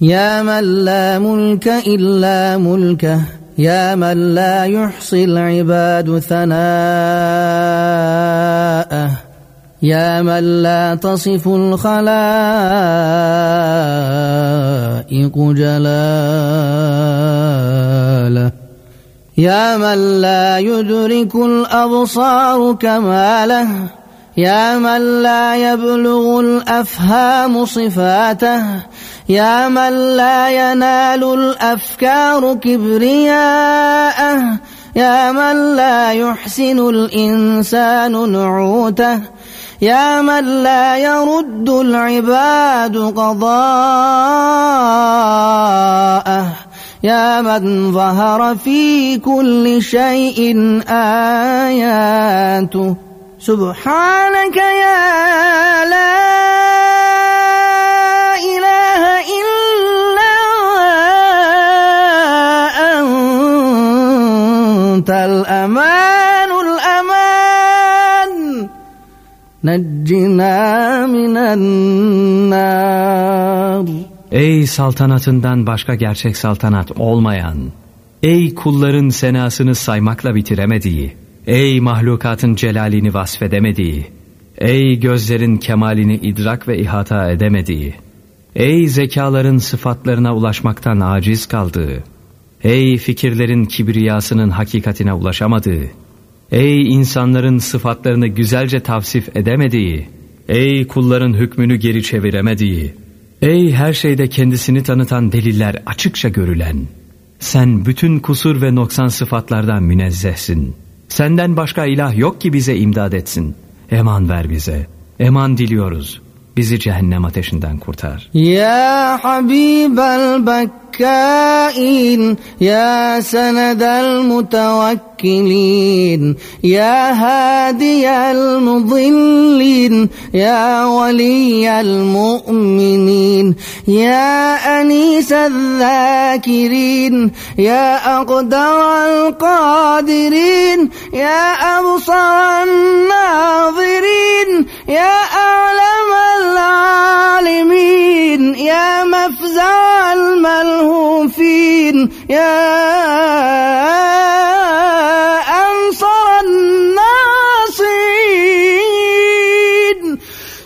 يا من لا ملك إلا ملكه يا من لا يحصي العباد ثناءه يا من لا تصف الخلائق جلاله يا من لا يدرك الأبصار كماله يا من لا يبلغ الأفهام صفاته يا من لا ينال الأفكار كبرياءه يا من لا يحسن الإنسان نعوته يا من لا يرد العباد قضاءه يا من ظهر في كل شيء آياته. سبحانك يا لا Neccina minennar. Ey saltanatından başka gerçek saltanat olmayan, ey kulların senasını saymakla bitiremediği, ey mahlukatın celalini vasfedemediği, ey gözlerin kemalini idrak ve ihata edemediği, ey zekaların sıfatlarına ulaşmaktan aciz kaldığı, ey fikirlerin kibriyasının hakikatine ulaşamadığı, ey insanların sıfatlarını güzelce tavsif edemediği, ey kulların hükmünü geri çeviremediği, Ey her şeyde kendisini tanıtan deliller açıkça görülen, sen bütün kusur ve noksan sıfatlardan münezzehsin. Senden başka ilah yok ki bize imdad etsin. Eman ver bize, eman diliyoruz. Bizi cehennem ateşinden kurtar. Ya Habibel Bekkain, Ya Senedel المتوكلين يا هادي المضلين يا ولي المؤمنين يا أنيس الذاكرين يا أقدر القادرين يا أبصر الناظرين يا أعلم العالمين يا مفزع الملهوفين يا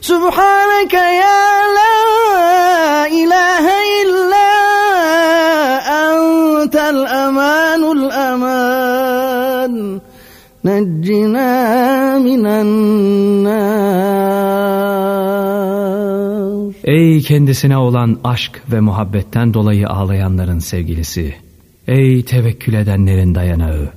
سبحانك يا لا إله إلا أنت الأمان الأمان نجنا من النار Ey kendisine olan aşk ve muhabbetten dolayı ağlayanların sevgilisi. Ey tevekkül edenlerin dayanağı.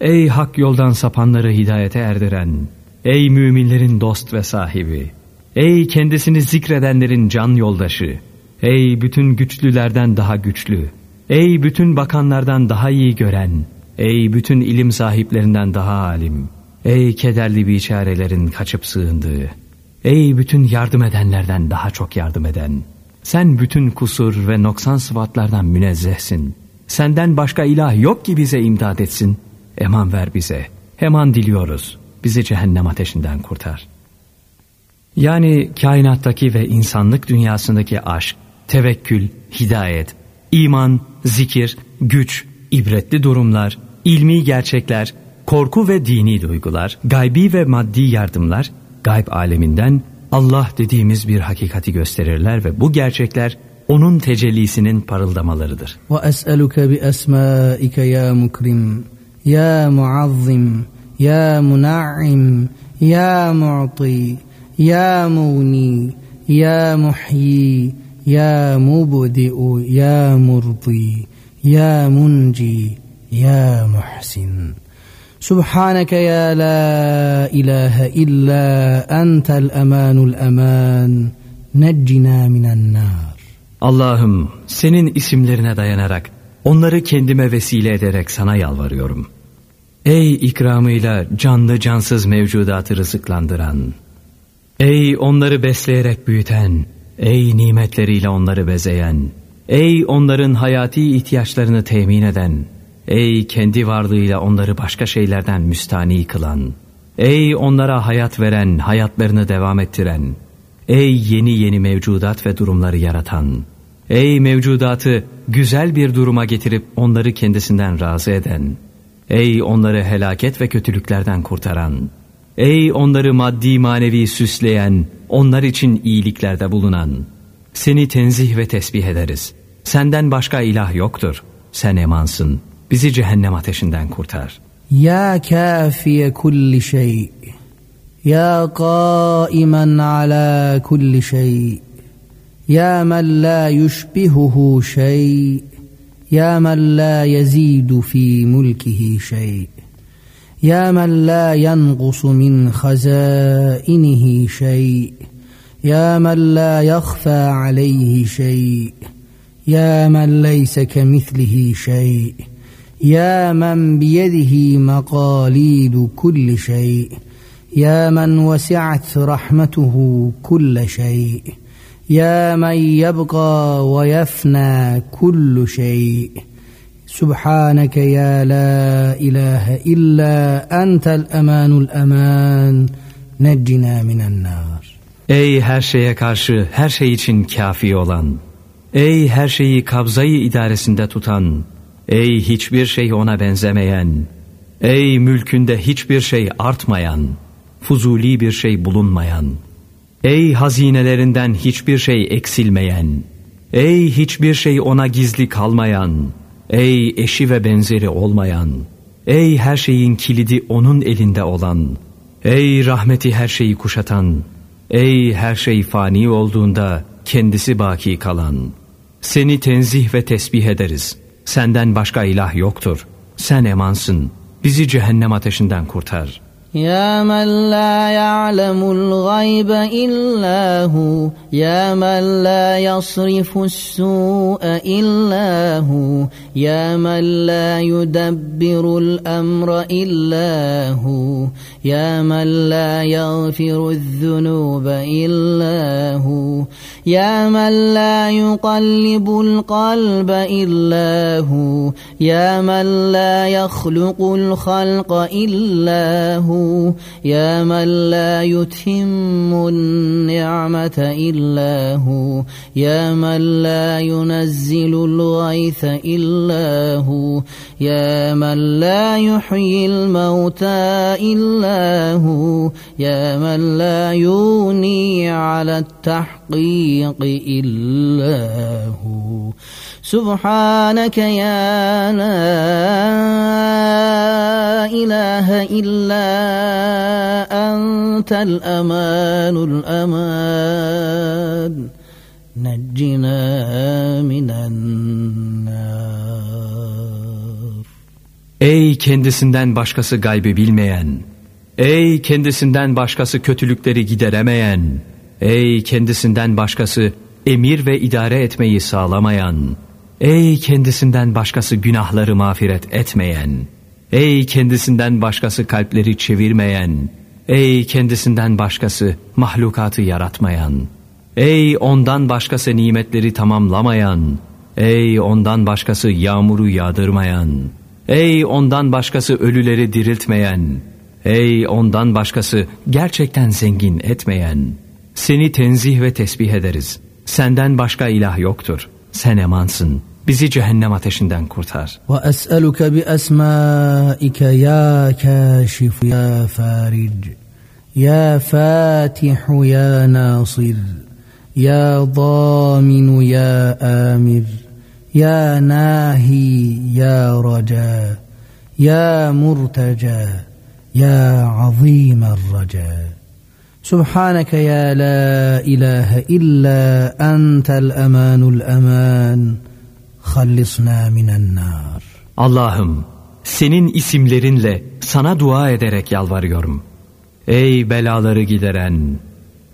Ey hak yoldan sapanları hidayete erdiren. Ey müminlerin dost ve sahibi. Ey kendisini zikredenlerin can yoldaşı. Ey bütün güçlülerden daha güçlü. Ey bütün bakanlardan daha iyi gören. Ey bütün ilim sahiplerinden daha alim. Ey kederli biçarelerin kaçıp sığındığı. Ey bütün yardım edenlerden daha çok yardım eden. Sen bütün kusur ve noksan sıfatlardan münezzehsin. Senden başka ilah yok ki bize imdad etsin. Eman ver bize. Eman diliyoruz. Bizi cehennem ateşinden kurtar. Yani kainattaki ve insanlık dünyasındaki aşk, tevekkül, hidayet, iman, zikir, güç, ibretli durumlar, ilmi gerçekler, korku ve dini duygular, gaybi ve maddi yardımlar, gayb aleminden Allah dediğimiz bir hakikati gösterirler ve bu gerçekler onun tecellisinin parıldamalarıdır. Ve es'eluke bi esmaike ya mukrim, ya muazzim, ya muna'im, ya mu'ti, يا مغني يا محيي يا مبدئ يا مرضي يا منجي يا محسن سبحانك يا لا إله إلا أنت الأمان الأمان نجنا من النار Allah'ım senin isimlerine dayanarak onları kendime vesile ederek sana yalvarıyorum. Ey ikramıyla canlı cansız mevcudatı rızıklandıran, ey onları besleyerek büyüten, ey nimetleriyle onları bezeyen, ey onların hayati ihtiyaçlarını temin eden, ey kendi varlığıyla onları başka şeylerden müstani kılan, ey onlara hayat veren, hayatlarını devam ettiren, ey yeni yeni mevcudat ve durumları yaratan, Ey mevcudatı güzel bir duruma getirip onları kendisinden razı eden. Ey onları helaket ve kötülüklerden kurtaran. Ey onları maddi manevi süsleyen, onlar için iyiliklerde bulunan. Seni tenzih ve tesbih ederiz. Senden başka ilah yoktur. Sen emansın. Bizi cehennem ateşinden kurtar. Ya kafiye kulli şey. Ya kaimen ala kulli şey. Ya men la yushbihuhu şey. Ya men la yezidu fi mulkihi şey. يا من لا ينقص من خزائنه شيء. يا من لا يخفى عليه شيء. يا من ليس كمثله شيء. يا من بيده مقاليد كل شيء. يا من وسعت رحمته كل شيء. يا من يبقى ويفنى كل شيء. سبحانك يا لا إله إلا أنت الأمان الأمان نجنا من النار Ey her şeye karşı her şey için kafi olan, ey her şeyi kabzayı idaresinde tutan, ey hiçbir şey ona benzemeyen, ey mülkünde hiçbir şey artmayan, fuzuli bir şey bulunmayan, Ey hazinelerinden hiçbir şey eksilmeyen, ey hiçbir şey ona gizli kalmayan, ey eşi ve benzeri olmayan, ey her şeyin kilidi onun elinde olan, ey rahmeti her şeyi kuşatan, ey her şey fani olduğunda kendisi baki kalan, seni tenzih ve tesbih ederiz. Senden başka ilah yoktur. Sen emansın. Bizi cehennem ateşinden kurtar.'' يا من لا يعلم الغيب إلا هو يا من لا يصرف السوء إلا هو يا من لا يدبر الأمر إلا هو يا من لا يغفر الذنوب إلا هو. يا من لا يقلب القلب إلا هو. يا من لا يخلق الخلق إلا هو. يا من لا يتم النعمة إلا هو. يا من لا ينزل الغيث إلا هو. يا من لا يحيي الموتى إلا هو يا من لا يغني على التحقيق إلا هو. سبحانك يا لا إله إلا أنت الأمان الأمان. نجنا من النار. Ey kendisinden başkası gaybi bilmeyen, ey kendisinden başkası kötülükleri gideremeyen, ey kendisinden başkası emir ve idare etmeyi sağlamayan, ey kendisinden başkası günahları mağfiret etmeyen, ey kendisinden başkası kalpleri çevirmeyen, ey kendisinden başkası mahlukatı yaratmayan, ey ondan başkası nimetleri tamamlamayan, ey ondan başkası yağmuru yağdırmayan.'' Ey ondan başkası ölüleri diriltmeyen, Ey ondan başkası gerçekten zengin etmeyen! Seni tenzih ve tesbih ederiz. Senden başka ilah yoktur. Sen emansın. Bizi cehennem ateşinden kurtar. Ve es'eluke bi esmaike ya kâşif ya faric. Ya Fatih ya Nasir. Ya Damin ya Amir. Ya Nahi ya Raca. Ya Murteca. يا عظيم الرجاء سبحانك يا لا إله إلا أنت الأمان الأمان خلصنا من النار Allah'ım senin isimlerinle sana dua ederek yalvarıyorum. Ey belaları gideren,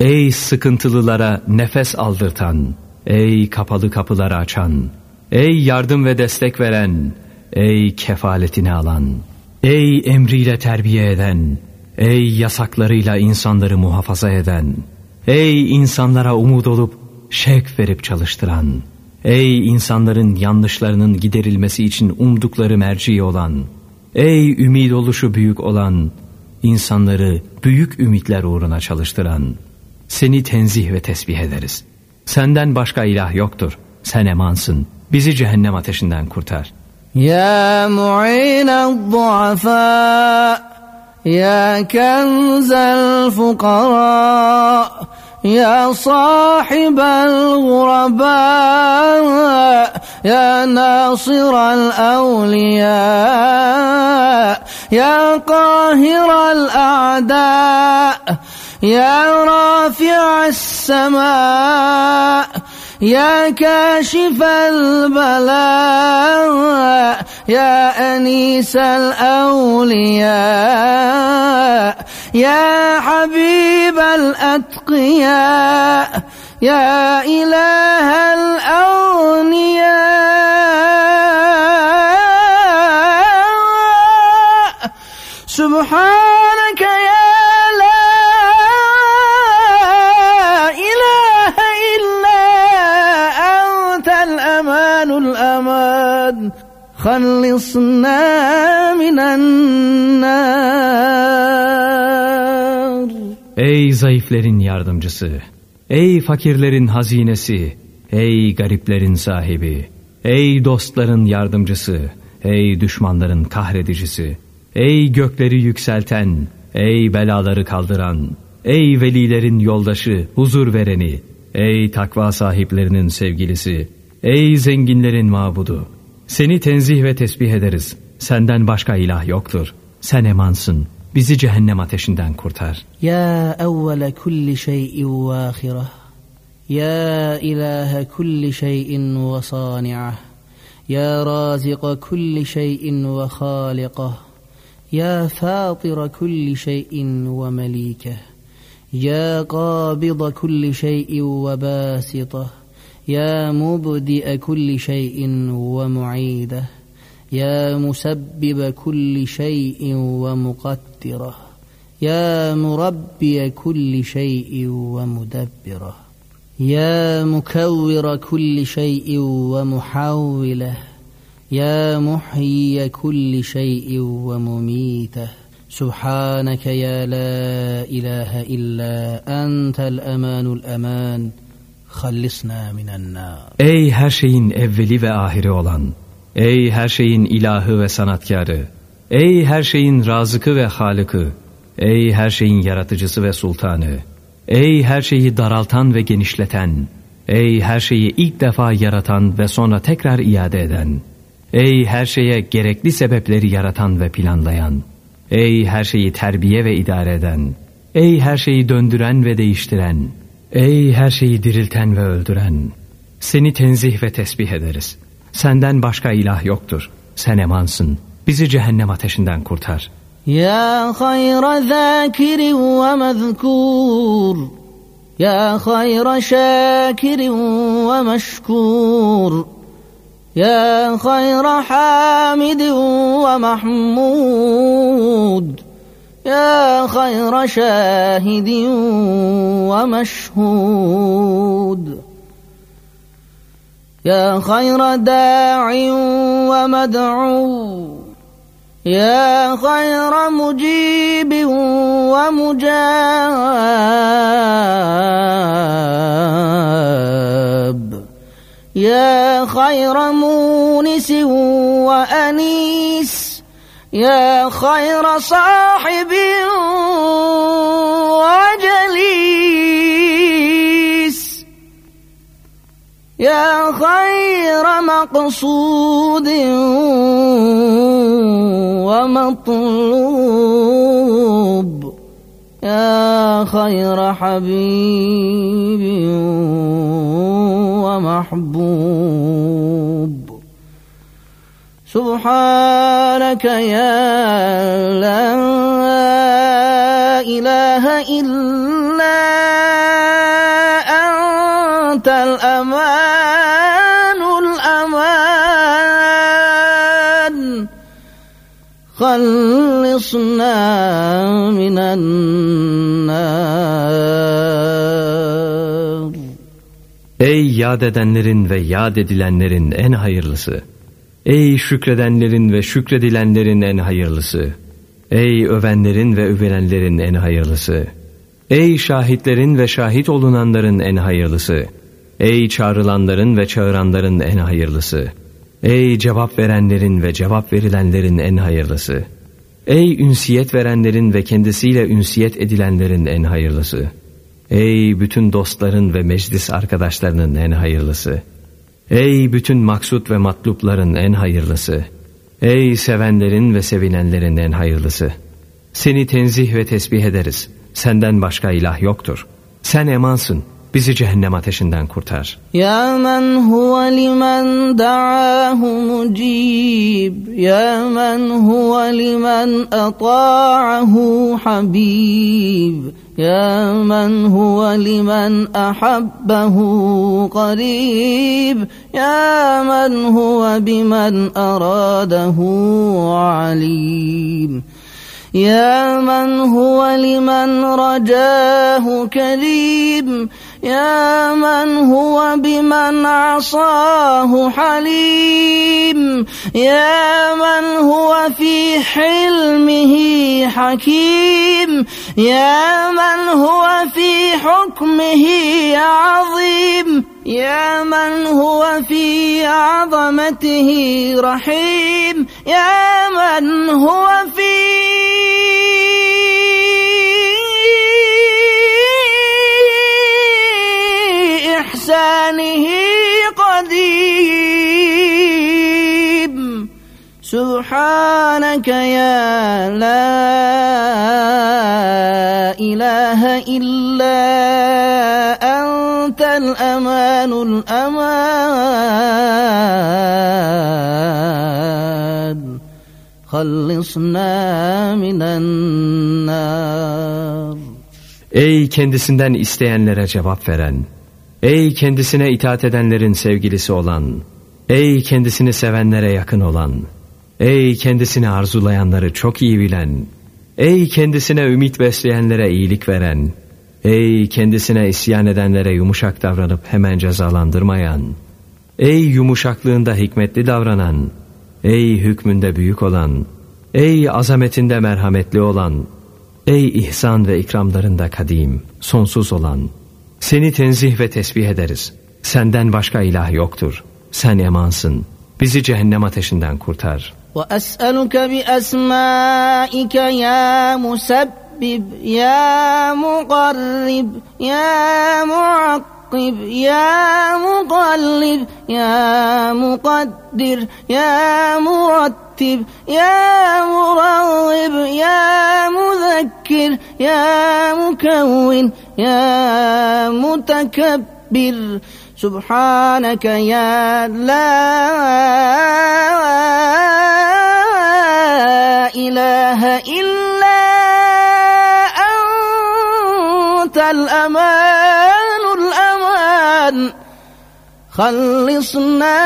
ey sıkıntılılara nefes aldırtan, ey kapalı kapıları açan, Ey yardım ve destek veren, ey kefaletini alan, Ey emriyle terbiye eden, ey yasaklarıyla insanları muhafaza eden, ey insanlara umut olup şevk verip çalıştıran, ey insanların yanlışlarının giderilmesi için umdukları merci olan, ey ümid oluşu büyük olan, insanları büyük ümitler uğruna çalıştıran, seni tenzih ve tesbih ederiz. Senden başka ilah yoktur. Sen emansın. Bizi cehennem ateşinden kurtar. Ya mu'inel duafa Ya kenzel fukara يا صاحب الغرباء يا ناصر الأولياء يا قاهر الأعداء يا رافع السماء يا كاشف البلاء يا أنيس الأولياء يا حبيب الأتقياء يا إله الأغنياء. سبحانك خلصنا من النار Ey zayıflerin yardımcısı! Ey fakirlerin hazinesi! Ey gariplerin sahibi! Ey dostların yardımcısı! Ey düşmanların kahredicisi! Ey gökleri yükselten! Ey belaları kaldıran! Ey velilerin yoldaşı, huzur vereni! Ey takva sahiplerinin sevgilisi! Ey zenginlerin mabudu! Seni tenzih ve tesbih ederiz. Senden başka ilah yoktur. Sen emansın. Bizi cehennem ateşinden kurtar. Ya evvele kulli şeyin ve. Ya ilahe kulli şeyin ve sani'ah. Ya razika kulli şeyin ve halikah. Ya fatira kulli şeyin ve melikeh. Ya qabida kulli şeyin ve basitah. يا مبدئ كل شيء ومعيده يا مسبب كل شيء ومقدره يا مربي كل شيء ومدبره يا مكور كل شيء ومحوله يا محيي كل شيء ومميته. سبحانك يا لا إله إلا أنت الأمان الأمان. hallisna minennar. Ey her şeyin evveli ve ahiri olan, ey her şeyin ilahı ve sanatkarı, ey her şeyin razıkı ve halıkı, ey her şeyin yaratıcısı ve sultanı, ey her şeyi daraltan ve genişleten, ey her şeyi ilk defa yaratan ve sonra tekrar iade eden, ey her şeye gerekli sebepleri yaratan ve planlayan, ey her şeyi terbiye ve idare eden, ey her şeyi döndüren ve değiştiren.'' Ey her şeyi dirilten ve öldüren! Seni tenzih ve tesbih ederiz. Senden başka ilah yoktur. Sen emansın. Bizi cehennem ateşinden kurtar. Ya hayra zâkirin ve mezkûr. Ya hayra şâkirin ve meşkûr. Ya hayra hamidin ve mahmud. يا خير شاهد ومشهود. يا خير داع ومدعو. يا خير مجيب ومجاب. يا خير مونس وأنيس. يا خير صاحب وجليس. يا خير مقصود ومطلوب. يا خير حبيب ومحبوب. سبحانك يا لا إله إلا أنت الأمان الأمان خلصنا من النار Ey yad edenlerin ve yad edilenlerin en hayırlısı! Ey şükredenlerin ve şükredilenlerin en hayırlısı! Ey övenlerin ve övülenlerin en hayırlısı! Ey şahitlerin ve şahit olunanların en hayırlısı! Ey çağrılanların ve çağıranların en hayırlısı. Ey cevap verenlerin ve cevap verilenlerin en hayırlısı. Ey ünsiyet verenlerin ve kendisiyle ünsiyet edilenlerin en hayırlısı. Ey bütün dostların ve meclis arkadaşlarının en hayırlısı. Ey bütün maksut ve matlupların en hayırlısı. Ey sevenlerin ve sevinenlerin en hayırlısı. Seni tenzih ve tesbih ederiz. Senden başka ilah yoktur. Sen emansın. Bizi cehennem ateşinden kurtar. Ya men huve limen da'ahu mucib. Ya men huve limen ata'ahu habib. يا من هو لمن أحبه قريب يا من هو بمن أراده عليم يا من هو لمن رجاه كريم يا من هو بمن عصاه حليم يا من هو في حلمه حكيم يا من هو في حكمه عظيم يا من هو في عظمته رحيم يا من هو في إحسانه قديم سبحانك يا لا إله إلا أنت الأمان الأمان خلصنا من النار Ey kendisinden isteyenlere cevap veren Ey kendisine itaat edenlerin sevgilisi olan, ey kendisini sevenlere yakın olan, ey kendisini arzulayanları çok iyi bilen, ey kendisine ümit besleyenlere iyilik veren, ey kendisine isyan edenlere yumuşak davranıp hemen cezalandırmayan, ey yumuşaklığında hikmetli davranan, ey hükmünde büyük olan, ey azametinde merhametli olan, ey ihsan ve ikramlarında kadim, sonsuz olan, seni tenzih ve tesbih ederiz. Senden başka ilah yoktur. Sen emansın. Bizi cehennem ateşinden kurtar. وَأَسْأَلُكَ بِأَسْمَائِكَ يَا مُسَبِّبْ يَا مُقَرِّبْ يَا مُعَقِّبْ يَا مُقَلِّبْ يَا مُقَدِّرْ يَا مُرَتِّبْ يَا مُرَغِّبْ يَا مُذَكِّرْ يَا مُكَوِّنْ يا متكبر. سبحانك يا لا إله إلا أنت الأمان. خلصنا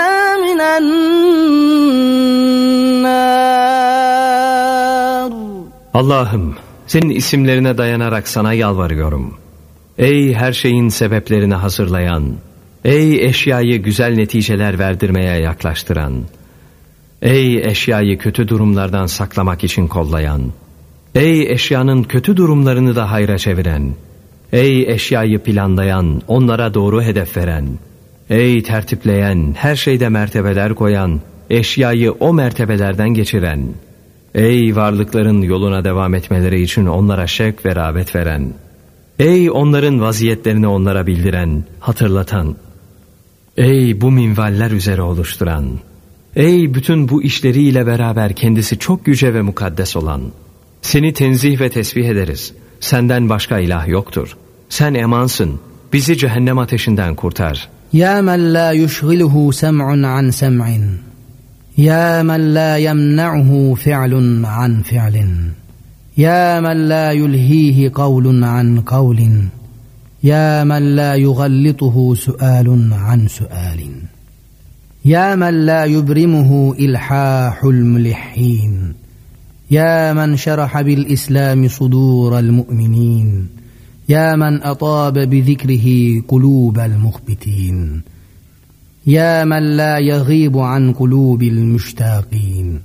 من النار Allah'ım senin isimlerine dayanarak sana yalvarıyorum. Ey her şeyin sebeplerini hazırlayan, ey eşyayı güzel neticeler verdirmeye yaklaştıran, ey eşyayı kötü durumlardan saklamak için kollayan, ey eşyanın kötü durumlarını da hayra çeviren, ey eşyayı planlayan, onlara doğru hedef veren, Ey tertipleyen, her şeyde mertebeler koyan, eşyayı o mertebelerden geçiren, ey varlıkların yoluna devam etmeleri için onlara şevk ve rağbet veren.'' Ey onların vaziyetlerini onlara bildiren, hatırlatan. Ey bu minvaller üzere oluşturan. Ey bütün bu işleriyle beraber kendisi çok yüce ve mukaddes olan. Seni tenzih ve tesbih ederiz. Senden başka ilah yoktur. Sen emansın. Bizi cehennem ateşinden kurtar. Ya men la yushghiluhu sem'un an sem'in. Ya men la yemna'uhu fi'lun an fi'lin. يا من لا يلهيه قول عن قول يا من لا يغلطه سؤال عن سؤال يا من لا يبرمه إلحاح الملحين يا من شرح بالإسلام صدور المؤمنين يا من أطاب بذكره قلوب المخبتين. يا من لا يغيب عن قلوب المشتاقين.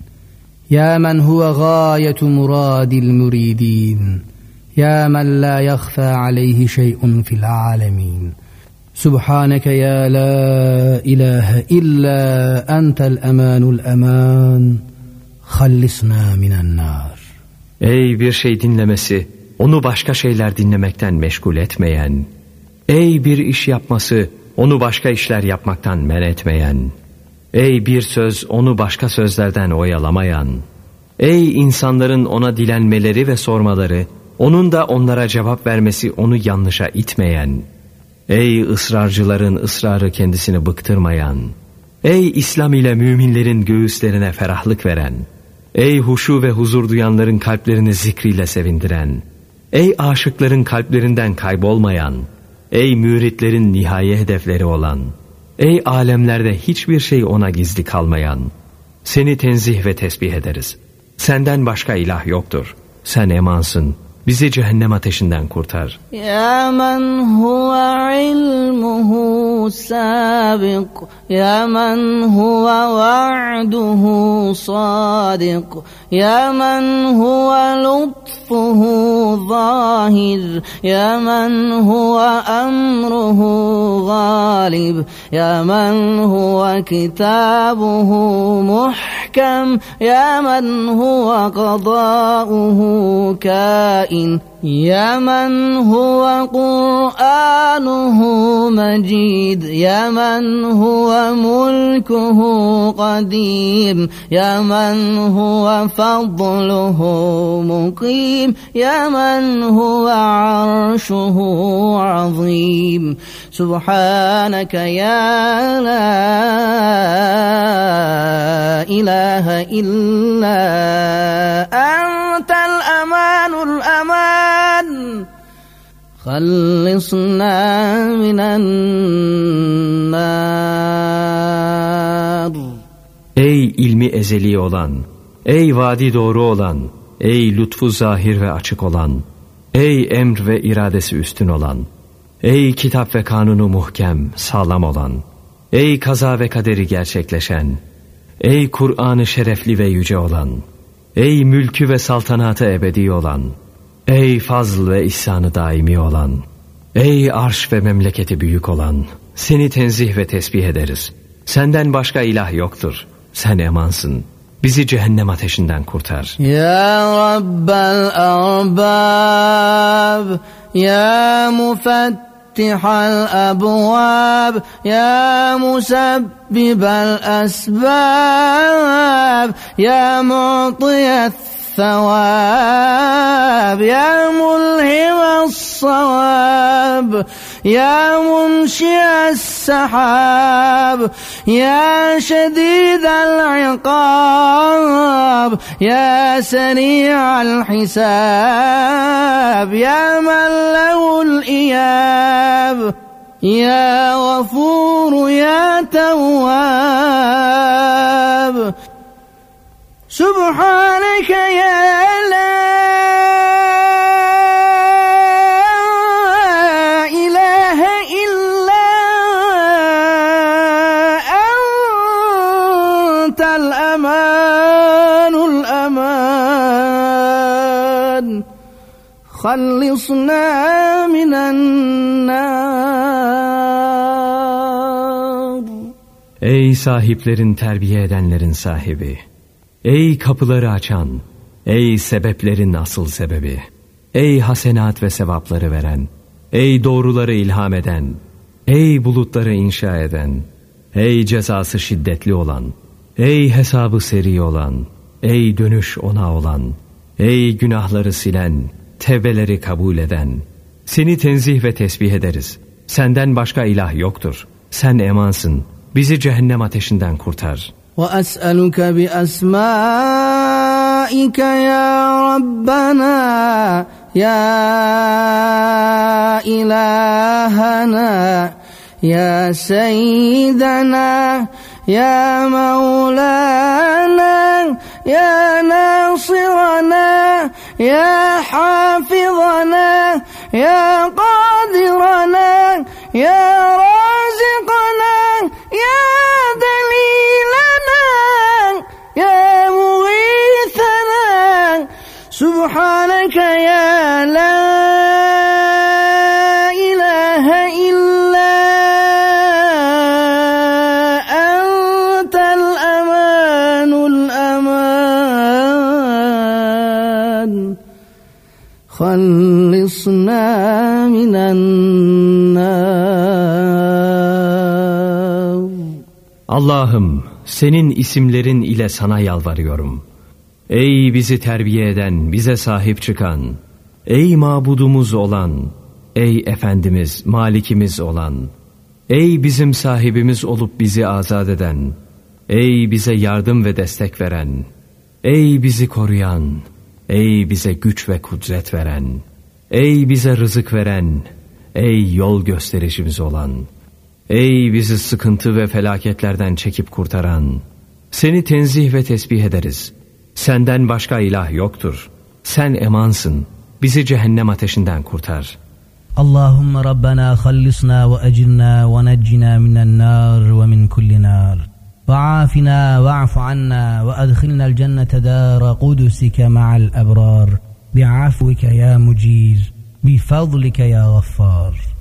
يا من هو غاية مراد المريدين. يا من لا يخفى عليه شيء في العالمين. سبحانك يا لا إله إلا أنت الأمان الأمان. خلصنا من النار. Ey bir şey dinlemesi, onu başka şeyler dinlemekten meşgul etmeyen, ey bir iş yapması, onu başka işler yapmaktan men etmeyen, ey bir söz, onu başka sözlerden oyalamayan, ey insanların ona dilenmeleri ve sormaları, onun da onlara cevap vermesi onu yanlışa itmeyen, ey ısrarcıların ısrarı kendisini bıktırmayan, ey İslam ile müminlerin göğüslerine ferahlık veren, ey huşu ve huzur duyanların kalplerini zikriyle sevindiren, ey aşıkların kalplerinden kaybolmayan, ey müritlerin nihai hedefleri olan, ey alemlerde hiçbir şey ona gizli kalmayan, seni tenzih ve tesbih ederiz. Senden başka ilah yoktur. Sen emansın, Bizi cehennem ateşinden kurtar. Ya men huve ilmuhu سابق يا من هو وعده صادق يا من هو لطفه ظاهر يا من هو أمره غالب يا من هو كتابه محكم يا من هو قضاؤه كائن يا من هو قرآنه مجيد يا من هو ملكه قديم يا من هو فضله مقيم يا من هو عرشه عظيم. سبحانك يا لا إله إلا أنت الأمان الأمان. خلصنا من النار Ey ilmi ezeli olan, ey vadi doğru olan, ey lütfu zahir ve açık olan, ey emr ve iradesi üstün olan, ey kitap ve kanunu muhkem, sağlam olan, ey kaza ve kaderi gerçekleşen, ey Kur'an'ı şerefli ve yüce olan, ey mülkü ve saltanatı ebedi olan, Ey fazl ve ihsanı daimi olan, ey arş ve memleketi büyük olan, seni tenzih ve tesbih ederiz. Senden başka ilah yoktur.'' Sen emansın. Bizi cehennem ateşinden kurtar. Ya Rabbel Arbab Ya Mufattihal Abwab Ya Musabbibel Esbab Ya Mu'tiyet الثواب يا ملهم الصواب يا منشئ السحاب يا شديد العقاب يا سريع الحساب يا من له الإياب يا غفور يا تواب سبحانك يا لا إله إلا أنت الأمان الأمان خلصنا من النار Ey sahiplerin terbiye edenlerin sahibi! Ey kapıları açan, ey sebeplerin asıl sebebi, ey hasenat ve sevapları veren, ey doğruları ilham eden, ey bulutları inşa eden, ey cezası şiddetli olan, ey hesabı seri olan, ey dönüş ona olan, ey günahları silen, tevbeleri kabul eden, seni tenzih ve tesbih ederiz. Senden başka ilah yoktur. Sen emansın. Bizi cehennem ateşinden kurtar.'' وأسألك بأسمائك يا ربنا يا إلهنا يا سيدنا يا مولانا يا ناصرنا يا حافظنا يا قادرنا يا رازقنا. سبحانك يا لا إله إلا أنت الأمان الأمان خلصنا من النار Allah'ım senin isimlerin ile sana yalvarıyorum.'' Ey bizi terbiye eden, bize sahip çıkan, ey mabudumuz olan, ey Efendimiz, Malikimiz olan, ey bizim sahibimiz olup bizi azat eden, ey bize yardım ve destek veren, ey bizi koruyan, ey bize güç ve kudret veren, ey bize rızık veren, ey yol göstericimiz olan.'' Ey bizi sıkıntı ve felaketlerden çekip kurtaran! Seni tenzih ve tesbih ederiz. Senden başka ilah yoktur. Sen emansın. Bizi cehennem ateşinden kurtar. Allahümme Rabbena hallisna ve ecirna ve neccina minen nar ve min kulli nar. وعافنا واعف عنا وأدخلنا الجنة دار قدسك مع الأبرار بعفوك يا مجير بفضلك يا غفار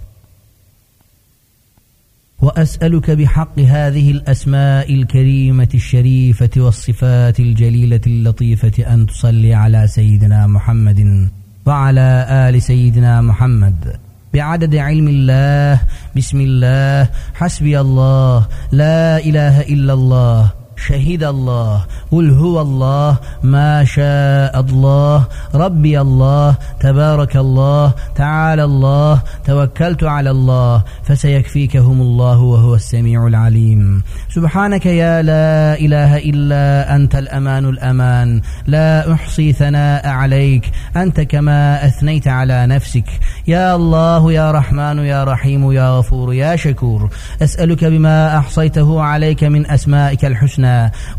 وأسألك بحق هذه الأسماء الكريمة الشريفة والصفات الجليلة اللطيفة أن تصلي على سيدنا محمد وعلى آل سيدنا محمد. بعدد علم الله بسم الله حسبي الله لا إله إلا الله شهد الله قل هو الله ما شاء الله ربي الله تبارك الله تعالى الله توكلت على الله فسيكفيكهم الله وهو السميع العليم. سبحانك يا لا إله إلا أنت الأمان الأمان لا أحصي ثناء عليك أنت كما أثنيت على نفسك. يا الله يا رحمن يا رحيم يا غفور يا شكور أسألك بما أحصيته عليك من أسمائك الحسنى.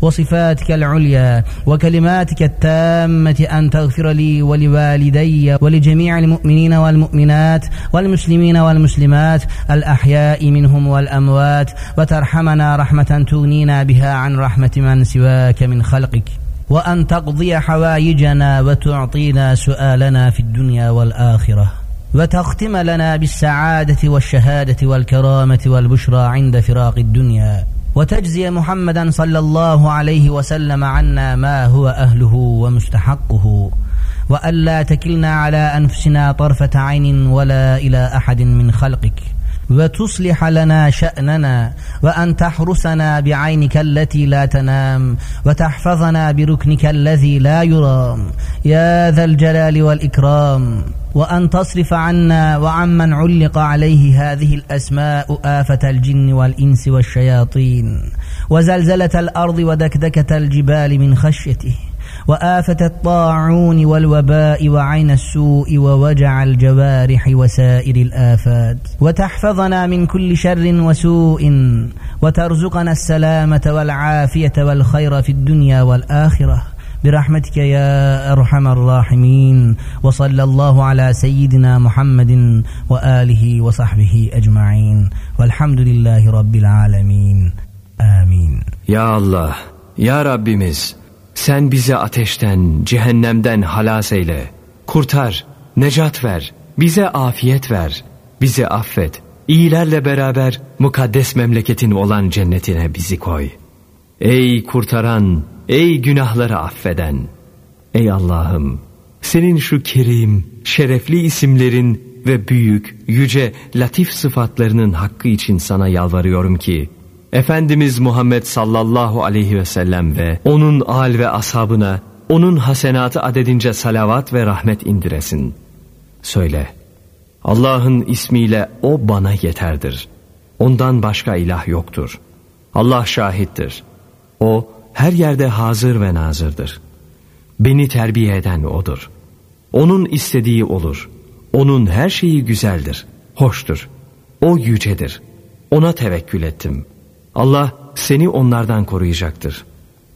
وصفاتك العليا وكلماتك التامة أن تغفر لي ولوالدي ولجميع المؤمنين والمؤمنات والمسلمين والمسلمات الأحياء منهم والأموات وترحمنا رحمة تغنينا بها عن رحمة من سواك من خلقك. وأن تقضي حوائجنا وتعطينا سؤالنا في الدنيا والآخرة. وتختم لنا بالسعادة والشهادة والكرامة والبشرى عند فراق الدنيا. وتجزي محمدا صلى الله عليه وسلم عنا ما هو أهله ومستحقه وألا تكلنا على أنفسنا طرفة عين ولا إلى أحد من خلقك. وتصلح لنا شأننا وأن تحرسنا بعينك التي لا تنام وتحفظنا بركنك الذي لا يرام. يا ذا الجلال والإكرام. وأن تصرف عنا وعمن علق عليه هذه الأسماء آفة الجن والإنس والشياطين. وزلزلة الأرض ودكدكة الجبال من خشيته. وآفة الطاعون والوباء وعين السوء ووجع الجوارح وسائر الآفات. وتحفظنا من كل شر وسوء وترزقنا السلامة والعافية والخير في الدنيا والآخرة. برحمتك يا أرحم الراحمين. وصلى الله على سيدنا محمد وآله وصحبه أجمعين. والحمد لله رب العالمين. آمين. Ya Allah, Ya Rabbimiz, sen bizi ateşten, cehennemden halas eyle. Kurtar, necat ver, bize afiyet ver, bizi affet. İyilerle beraber mukaddes memleketin olan cennetine bizi koy. Ey kurtaran, ey günahları affeden. Ey Allah'ım, senin şu kerim, şerefli isimlerin ve büyük, yüce, latif sıfatlarının hakkı için sana yalvarıyorum ki, Efendimiz Muhammed sallallahu aleyhi ve sellem ve onun al ve ashabına onun hasenatı adedince salavat ve rahmet indiresin. Söyle, Allah'ın ismiyle o bana yeterdir. Ondan başka ilah yoktur. Allah şahittir. O her yerde hazır ve nazırdır. Beni terbiye eden O'dur. Onun istediği olur. Onun her şeyi güzeldir, hoştur. O yücedir. Ona tevekkül ettim.'' Allah seni onlardan koruyacaktır.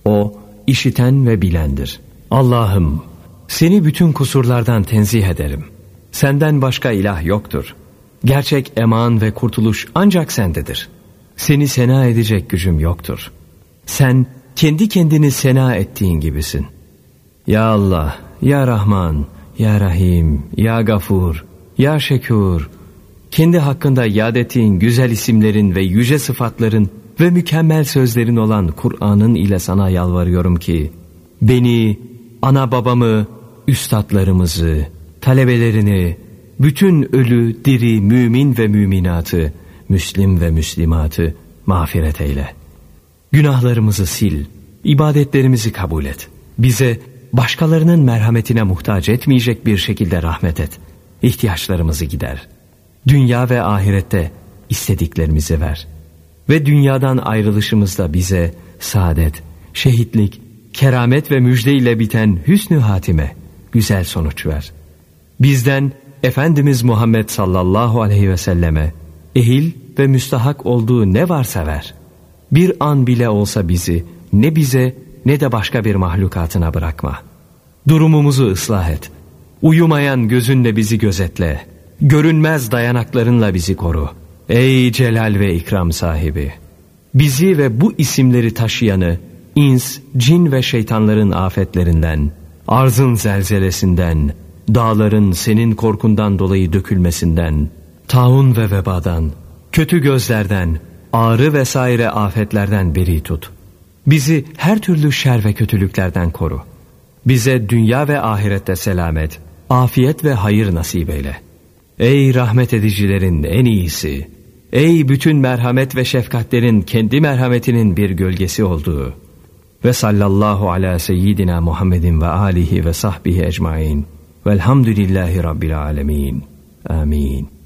O işiten ve bilendir. Allah'ım seni bütün kusurlardan tenzih ederim. Senden başka ilah yoktur. Gerçek eman ve kurtuluş ancak sendedir. Seni sena edecek gücüm yoktur. Sen kendi kendini sena ettiğin gibisin. Ya Allah, Ya Rahman, Ya Rahim, Ya Gafur, Ya Şekur, kendi hakkında yad ettiğin güzel isimlerin ve yüce sıfatların ve mükemmel sözlerin olan Kur'an'ın ile sana yalvarıyorum ki beni, ana babamı, üstadlarımızı, talebelerini, bütün ölü, diri, mümin ve müminatı, müslim ve müslimatı mağfiret eyle. Günahlarımızı sil, ibadetlerimizi kabul et. Bize başkalarının merhametine muhtaç etmeyecek bir şekilde rahmet et. İhtiyaçlarımızı gider. Dünya ve ahirette istediklerimizi ver. Ve dünyadan ayrılışımızda bize saadet, şehitlik, keramet ve müjde ile biten hüsnü hatime, güzel sonuç ver. Bizden Efendimiz Muhammed sallallahu aleyhi ve selleme ehil ve müstahak olduğu ne varsa ver. Bir an bile olsa bizi ne bize ne de başka bir mahlukatına bırakma. Durumumuzu ıslah et. Uyumayan gözünle bizi gözetle. Görünmez dayanaklarınla bizi koru. Ey celal ve ikram sahibi! Bizi ve bu isimleri taşıyanı ins, cin ve şeytanların afetlerinden, arzın zelzelesinden, dağların senin korkundan dolayı dökülmesinden, taun ve vebadan, kötü gözlerden, ağrı vesaire afetlerden beri tut. Bizi her türlü şer ve kötülüklerden koru. Bize dünya ve ahirette selamet, afiyet ve hayır nasip eyle. Ey rahmet edicilerin en iyisi! Ey bütün merhamet ve şefkatlerin kendi merhametinin bir gölgesi olduğu! Ve sallallahu ala seyyidina Muhammedin ve alihi ve sahbihi ecmain. Velhamdülillahi Rabbil alemin. Amin.